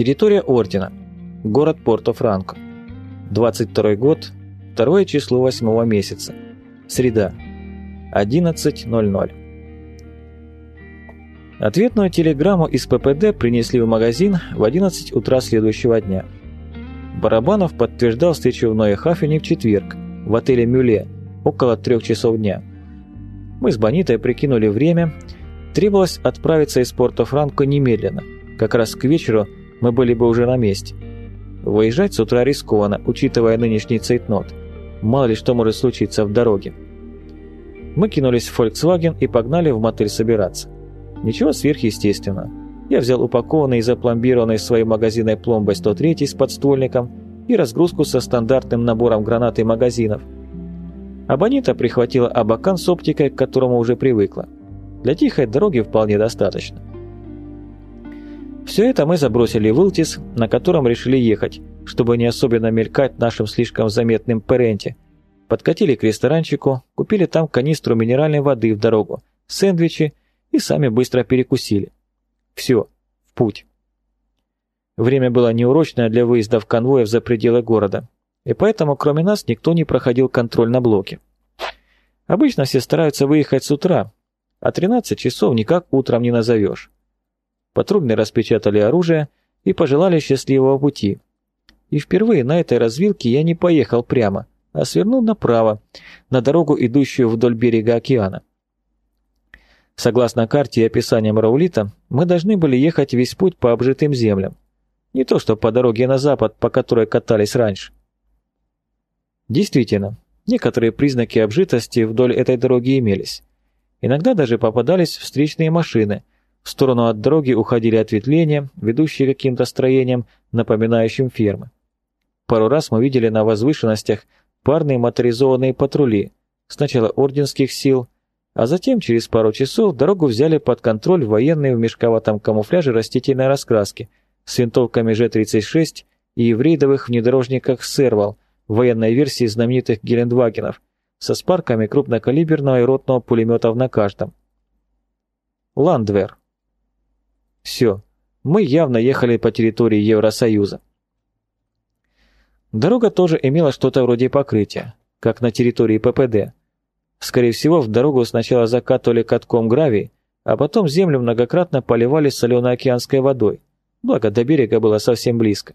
Территория Ордена. Город Порто-Франко. 22 год, второе число восьмого месяца. Среда. 11.00. Ответную телеграмму из ППД принесли в магазин в 11 утра следующего дня. Барабанов подтверждал встречу в Ноехафене в четверг, в отеле «Мюле», около трех часов дня. Мы с Бонитой прикинули время. Требовалось отправиться из Порто-Франко немедленно. Как раз к вечеру мы были бы уже на месте. Выезжать с утра рискованно, учитывая нынешний цейтнот. Мало ли что может случиться в дороге. Мы кинулись в Volkswagen и погнали в мотель собираться. Ничего сверхъестественного. Я взял упакованный и запломбированный своей магазинной пломбой 103 с подствольником и разгрузку со стандартным набором гранат и магазинов. Абонита прихватила абакан с оптикой, к которому уже привыкла. Для тихой дороги вполне достаточно. Все это мы забросили в Илтис, на котором решили ехать, чтобы не особенно мелькать нашим слишком заметным Перенте. Подкатили к ресторанчику, купили там канистру минеральной воды в дорогу, сэндвичи и сами быстро перекусили. Все, в путь. Время было неурочное для выезда в конвоев за пределы города, и поэтому кроме нас никто не проходил контроль на блоке. Обычно все стараются выехать с утра, а 13 часов никак утром не назовешь. Патрульные распечатали оружие и пожелали счастливого пути. И впервые на этой развилке я не поехал прямо, а свернул направо, на дорогу, идущую вдоль берега океана. Согласно карте и описаниям Раулита, мы должны были ехать весь путь по обжитым землям. Не то что по дороге на запад, по которой катались раньше. Действительно, некоторые признаки обжитости вдоль этой дороги имелись. Иногда даже попадались встречные машины. В сторону от дороги уходили ответвления, ведущие каким-то строениям, напоминающим фермы. Пару раз мы видели на возвышенностях парные моторизованные патрули, сначала орденских сил, а затем через пару часов дорогу взяли под контроль военные в мешковатом камуфляже растительной раскраски с винтовками Ж-36 и в рейдовых внедорожниках «Сервал» военной версии знаменитых Гелендвагенов со спарками крупнокалиберного и ротного пулеметов на каждом. Ландвер. Все, мы явно ехали по территории Евросоюза. Дорога тоже имела что-то вроде покрытия, как на территории ППД. Скорее всего, в дорогу сначала закатывали катком гравий, а потом землю многократно поливали соленой океанской водой, благо до берега было совсем близко.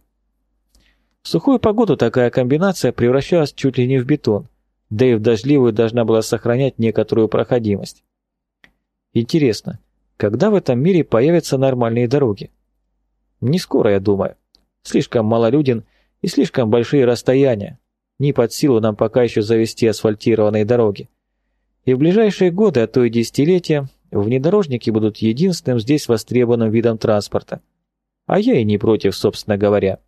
В сухую погоду такая комбинация превращалась чуть ли не в бетон, да и в дождливую должна была сохранять некоторую проходимость. Интересно, когда в этом мире появятся нормальные дороги? Не скоро, я думаю. Слишком малолюден и слишком большие расстояния. Не под силу нам пока еще завести асфальтированные дороги. И в ближайшие годы, а то и десятилетия, внедорожники будут единственным здесь востребованным видом транспорта. А я и не против, собственно говоря.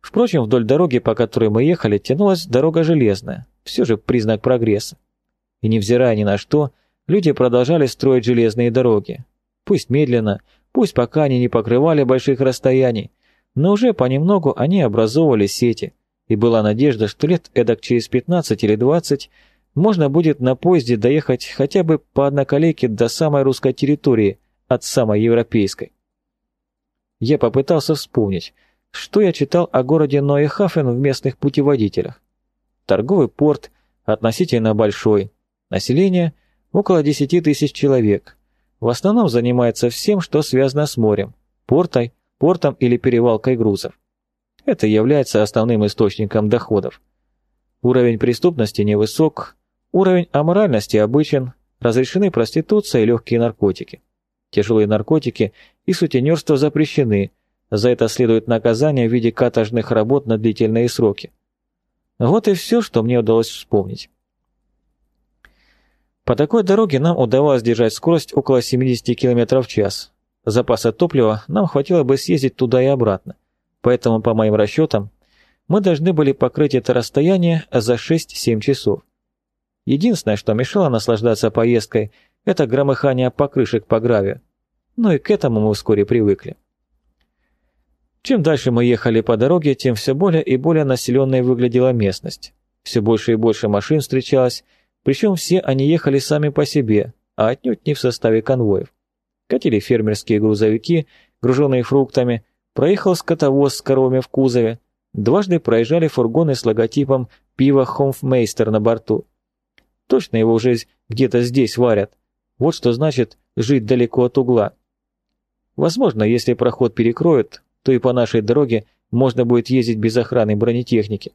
Впрочем, вдоль дороги, по которой мы ехали, тянулась дорога железная, все же признак прогресса. И невзирая ни на что, люди продолжали строить железные дороги. Пусть медленно, пусть пока они не покрывали больших расстояний, но уже понемногу они образовывали сети, и была надежда, что лет эдак через 15 или 20 можно будет на поезде доехать хотя бы по одноколейке до самой русской территории, от самой европейской. Я попытался вспомнить, что я читал о городе Ноехафен в местных путеводителях. Торговый порт, относительно большой, население около 10 тысяч человек. В основном занимается всем, что связано с морем, портой, портом или перевалкой грузов. Это является основным источником доходов. Уровень преступности невысок, уровень аморальности обычен, разрешены проституция и легкие наркотики. Тяжелые наркотики и сутенерство запрещены, за это следует наказание в виде каторжных работ на длительные сроки. Вот и все, что мне удалось вспомнить. По такой дороге нам удавалось держать скорость около 70 км в час, Запаса топлива нам хватило бы съездить туда и обратно, поэтому, по моим расчетам, мы должны были покрыть это расстояние за 6-7 часов. Единственное, что мешало наслаждаться поездкой, это громыхание покрышек по гравию. Но и к этому мы вскоре привыкли. Чем дальше мы ехали по дороге, тем все более и более населенной выглядела местность. Все больше и больше машин встречалось, причем все они ехали сами по себе, а отнюдь не в составе конвоев. Катили фермерские грузовики, груженные фруктами, проехал скотовоз с коровами в кузове, дважды проезжали фургоны с логотипом пива «Хомфмейстер» на борту. Точно его уже где-то здесь варят. Вот что значит жить далеко от угла. Возможно, если проход перекроют, то и по нашей дороге можно будет ездить без охраны бронетехники.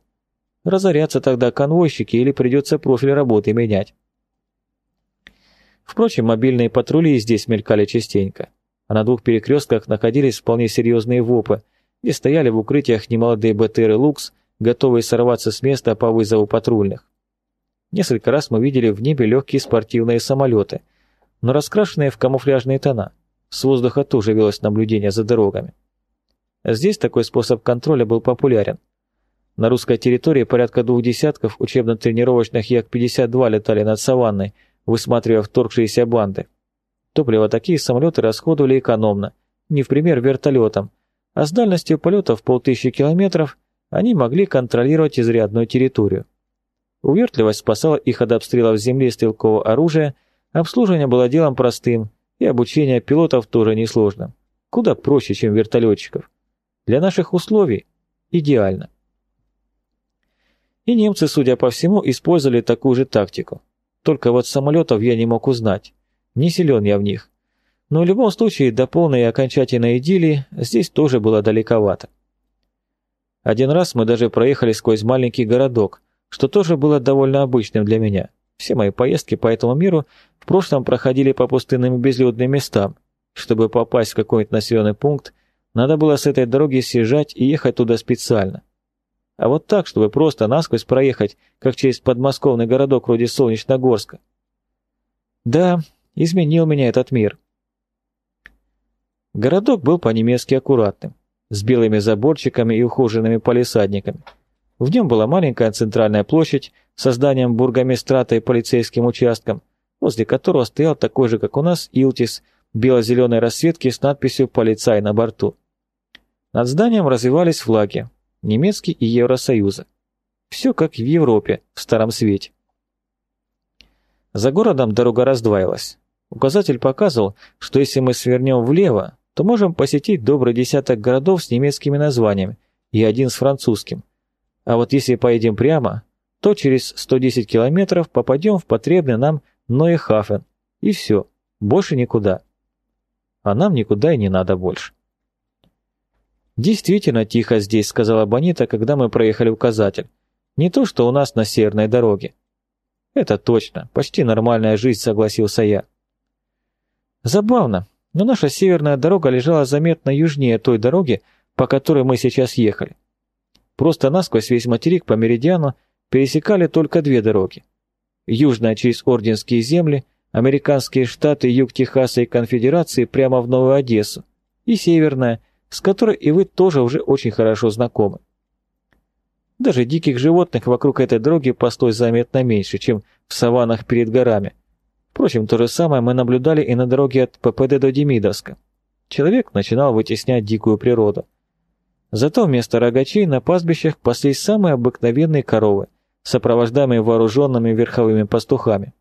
Разорятся тогда конвойщики или придется профиль работы менять. Впрочем, мобильные патрули здесь мелькали частенько, а на двух перекрестках находились вполне серьезные ВОПы, где стояли в укрытиях немолодые БТРы «Лукс», готовые сорваться с места по вызову патрульных. Несколько раз мы видели в небе легкие спортивные самолеты, но раскрашенные в камуфляжные тона. С воздуха тоже велось наблюдение за дорогами. Здесь такой способ контроля был популярен. На русской территории порядка двух десятков учебно-тренировочных Як-52 летали над саванной, высматривая вторгшиеся банды. Топливо такие самолеты расходовали экономно, не в пример вертолетам, а с дальностью полета в полтысячи километров они могли контролировать изрядную территорию. Увертливость спасала их от обстрелов земли стрелкового оружия, обслуживание было делом простым, и обучение пилотов тоже несложным. Куда проще, чем вертолетчиков. Для наших условий идеально. И немцы, судя по всему, использовали такую же тактику. Только вот самолетов я не мог узнать. Не силен я в них. Но в любом случае до полной и окончательной идиллии здесь тоже было далековато. Один раз мы даже проехали сквозь маленький городок, что тоже было довольно обычным для меня. Все мои поездки по этому миру в прошлом проходили по пустынным и безлюдным местам. Чтобы попасть в какой-нибудь населенный пункт, надо было с этой дороги съезжать и ехать туда специально. А вот так, чтобы просто насквозь проехать, как через подмосковный городок вроде Солнечногорска. Да, изменил меня этот мир. Городок был по-немецки аккуратным, с белыми заборчиками и ухоженными палисадниками. В нем была маленькая центральная площадь с зданием бургомистрата и полицейским участком, возле которого стоял такой же, как у нас, Илтис, бело-зеленой расцветки с надписью «Полицай» на борту. Над зданием развивались флаги, немецкий и Евросоюза. Все как в Европе, в Старом Свете. За городом дорога раздваивалась. Указатель показывал, что если мы свернем влево, то можем посетить добрый десяток городов с немецкими названиями и один с французским. А вот если поедем прямо, то через 110 километров попадем в потребный нам Ноехафен. И все, больше никуда. А нам никуда и не надо больше. «Действительно тихо здесь», — сказала Бонита, когда мы проехали указатель. «Не то, что у нас на северной дороге». «Это точно, почти нормальная жизнь», — согласился я. Забавно, но наша северная дорога лежала заметно южнее той дороги, по которой мы сейчас ехали. Просто насквозь весь материк по меридиану пересекали только две дороги. Южная через Орденские земли, американские штаты, юг Техаса и Конфедерации прямо в Новую Одессу, и северная, с которой и вы тоже уже очень хорошо знакомы. Даже диких животных вокруг этой дороги паслось заметно меньше, чем в саваннах перед горами. Впрочем, то же самое мы наблюдали и на дороге от ППД до Демидовска. Человек начинал вытеснять дикую природу. Зато вместо рогачей на пастбищах паслись самые обыкновенные коровы, сопровождаемые вооруженными верховыми пастухами.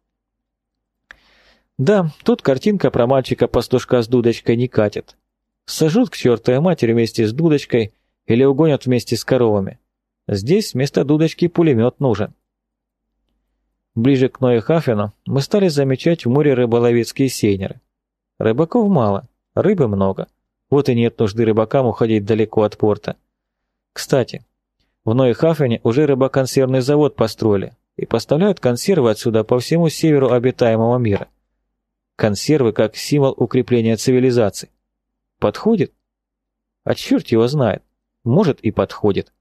Да, тут картинка про мальчика-пастушка с дудочкой не катит. Сажут к чертовой матери вместе с дудочкой или угонят вместе с коровами. Здесь вместо дудочки пулемет нужен. Ближе к Ноехафену мы стали замечать в море рыболовецкие сейнеры. Рыбаков мало, рыбы много. Вот и нет нужды рыбакам уходить далеко от порта. Кстати, в Нойхафене уже рыбоконсервный завод построили и поставляют консервы отсюда по всему северу обитаемого мира. Консервы как символ укрепления цивилизации. Подходит? А черт его знает. Может и подходит.